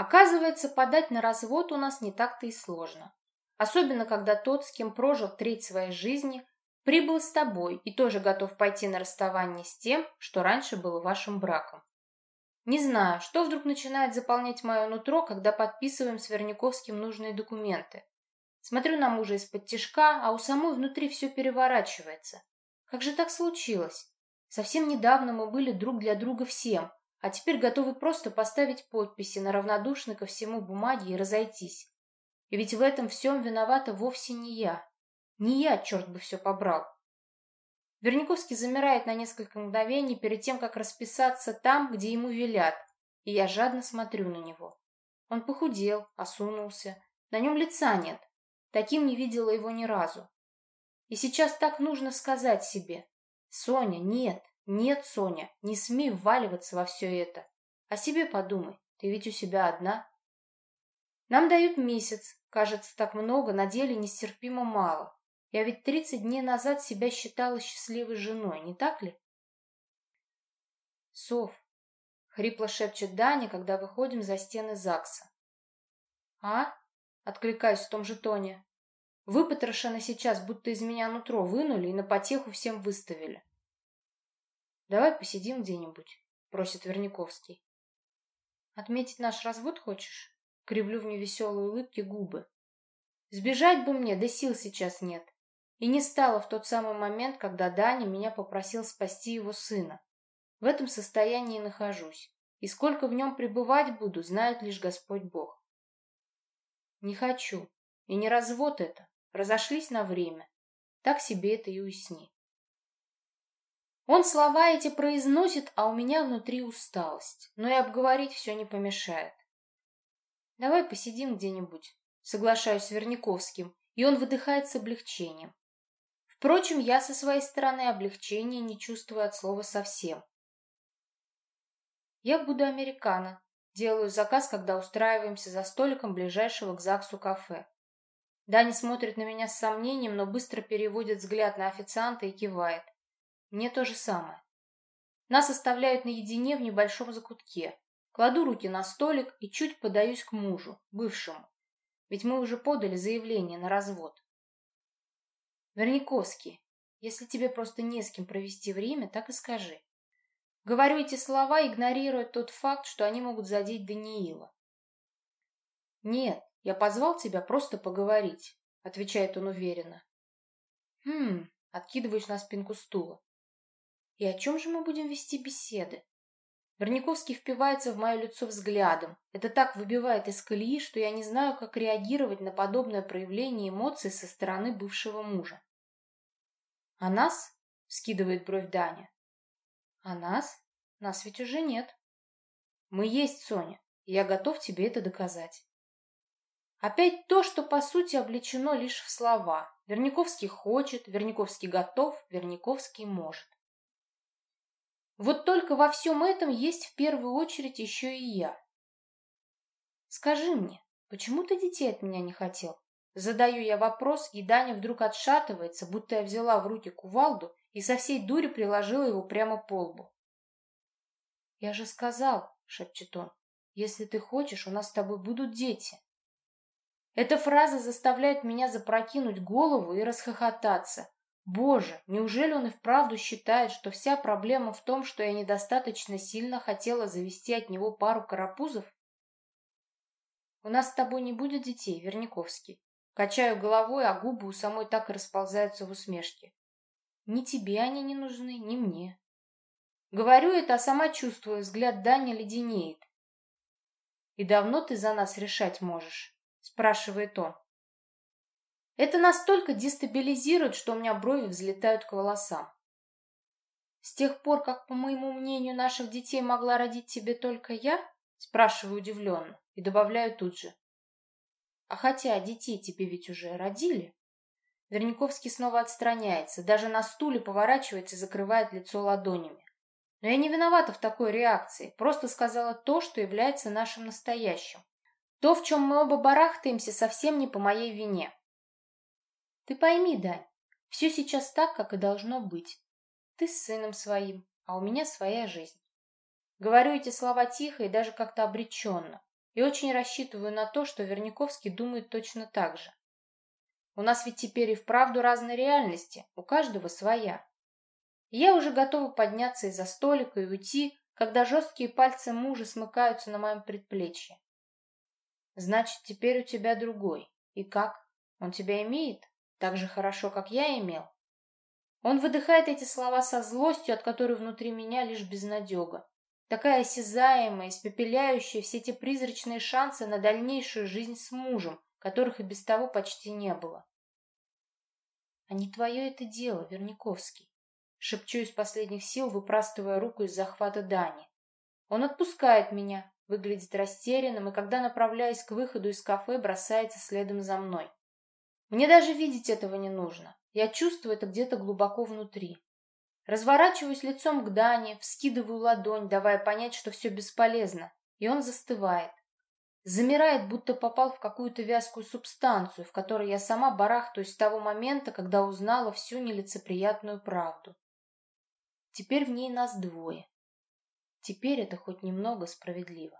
Оказывается, подать на развод у нас не так-то и сложно. Особенно, когда тот, с кем прожил треть своей жизни, прибыл с тобой и тоже готов пойти на расставание с тем, что раньше было вашим браком. Не знаю, что вдруг начинает заполнять мое нутро, когда подписываем с Верняковским нужные документы. Смотрю на мужа из-под тишка, а у самой внутри все переворачивается. Как же так случилось? Совсем недавно мы были друг для друга всем, а теперь готовы просто поставить подписи на равнодушной ко всему бумаге и разойтись. И ведь в этом всем виновата вовсе не я. Не я, черт бы все побрал. Верниковский замирает на несколько мгновений перед тем, как расписаться там, где ему велят, и я жадно смотрю на него. Он похудел, осунулся, на нем лица нет. Таким не видела его ни разу. И сейчас так нужно сказать себе. Соня, нет, нет, Соня, не смей вваливаться во все это. О себе подумай, ты ведь у себя одна. Нам дают месяц, кажется, так много, на деле нестерпимо мало. Я ведь тридцать дней назад себя считала счастливой женой, не так ли? Сов, хрипло шепчет Даня, когда выходим за стены ЗАГСа. А? Откликаюсь в том же тоне. Выпотрошено сейчас, будто из меня нутро вынули и на потеху всем выставили. Давай посидим где-нибудь, просит Верняковский. Отметить наш развод хочешь? Кривлю в невеселой улыбке губы. Сбежать бы мне, да сил сейчас нет. И не стало в тот самый момент, когда Даня меня попросил спасти его сына. В этом состоянии нахожусь, и сколько в нем пребывать буду, знает лишь Господь Бог. Не хочу, и не развод это, разошлись на время. Так себе это и усни. Он слова эти произносит, а у меня внутри усталость, но и обговорить все не помешает. Давай посидим где-нибудь, соглашаюсь с Верняковским, и он выдыхает с облегчением. Впрочем, я со своей стороны облегчения не чувствую от слова совсем. Я буду американо. Делаю заказ, когда устраиваемся за столиком ближайшего к ЗАГСу кафе. Дани смотрит на меня с сомнением, но быстро переводит взгляд на официанта и кивает. Мне то же самое. Нас оставляют наедине в небольшом закутке. Кладу руки на столик и чуть подаюсь к мужу, бывшему. Ведь мы уже подали заявление на развод. Верниковский, если тебе просто не с кем провести время, так и скажи. Говорю эти слова, игнорируя тот факт, что они могут задеть Даниила. «Нет, я позвал тебя просто поговорить», — отвечает он уверенно. «Хм...» — откидываюсь на спинку стула. «И о чем же мы будем вести беседы?» Верниковский впивается в мое лицо взглядом. Это так выбивает из колеи, что я не знаю, как реагировать на подобное проявление эмоций со стороны бывшего мужа. «А нас?» — скидывает бровь Даня. «А нас? Нас ведь уже нет». «Мы есть, Соня, и я готов тебе это доказать». Опять то, что по сути облечено лишь в слова. Верниковский хочет, Верниковский готов, Верниковский может. Вот только во всем этом есть в первую очередь еще и я. Скажи мне, почему ты детей от меня не хотел? Задаю я вопрос, и Даня вдруг отшатывается, будто я взяла в руки кувалду и со всей дури приложила его прямо по лбу. «Я же сказал», — шепчет он, — «если ты хочешь, у нас с тобой будут дети». Эта фраза заставляет меня запрокинуть голову и расхохотаться. Боже, неужели он и вправду считает, что вся проблема в том, что я недостаточно сильно хотела завести от него пару карапузов? У нас с тобой не будет детей, Верняковский. Качаю головой, а губы у самой так и расползаются в усмешке. Ни тебе они не нужны, ни мне. Говорю это, а сама чувствую, взгляд Дани леденеет. «И давно ты за нас решать можешь?» — спрашивает он. Это настолько дестабилизирует, что у меня брови взлетают к волосам. С тех пор, как, по моему мнению, наших детей могла родить тебе только я, спрашиваю удивленно и добавляю тут же. А хотя детей тебе ведь уже родили. Верниковский снова отстраняется, даже на стуле поворачивается и закрывает лицо ладонями. Но я не виновата в такой реакции, просто сказала то, что является нашим настоящим. То, в чем мы оба барахтаемся, совсем не по моей вине. Ты пойми, Дань, все сейчас так, как и должно быть. Ты с сыном своим, а у меня своя жизнь. Говорю эти слова тихо и даже как-то обреченно. и очень рассчитываю на то, что Верняковский думает точно так же. У нас ведь теперь и вправду разные реальности, у каждого своя. И я уже готова подняться из-за столика и уйти, когда жесткие пальцы мужа смыкаются на моем предплечье. Значит, теперь у тебя другой. И как? Он тебя имеет? Так же хорошо, как я имел? Он выдыхает эти слова со злостью, от которой внутри меня лишь безнадега. Такая осязаемая, испепеляющая все те призрачные шансы на дальнейшую жизнь с мужем, которых и без того почти не было. А не твое это дело, Верниковский. Шепчу из последних сил, выпрастывая руку из захвата Дани. Он отпускает меня, выглядит растерянным, и когда направляясь к выходу из кафе, бросается следом за мной. Мне даже видеть этого не нужно. Я чувствую это где-то глубоко внутри. Разворачиваюсь лицом к Дане, вскидываю ладонь, давая понять, что все бесполезно, и он застывает. Замирает, будто попал в какую-то вязкую субстанцию, в которой я сама барахтаюсь с того момента, когда узнала всю нелицеприятную правду. Теперь в ней нас двое. Теперь это хоть немного справедливо.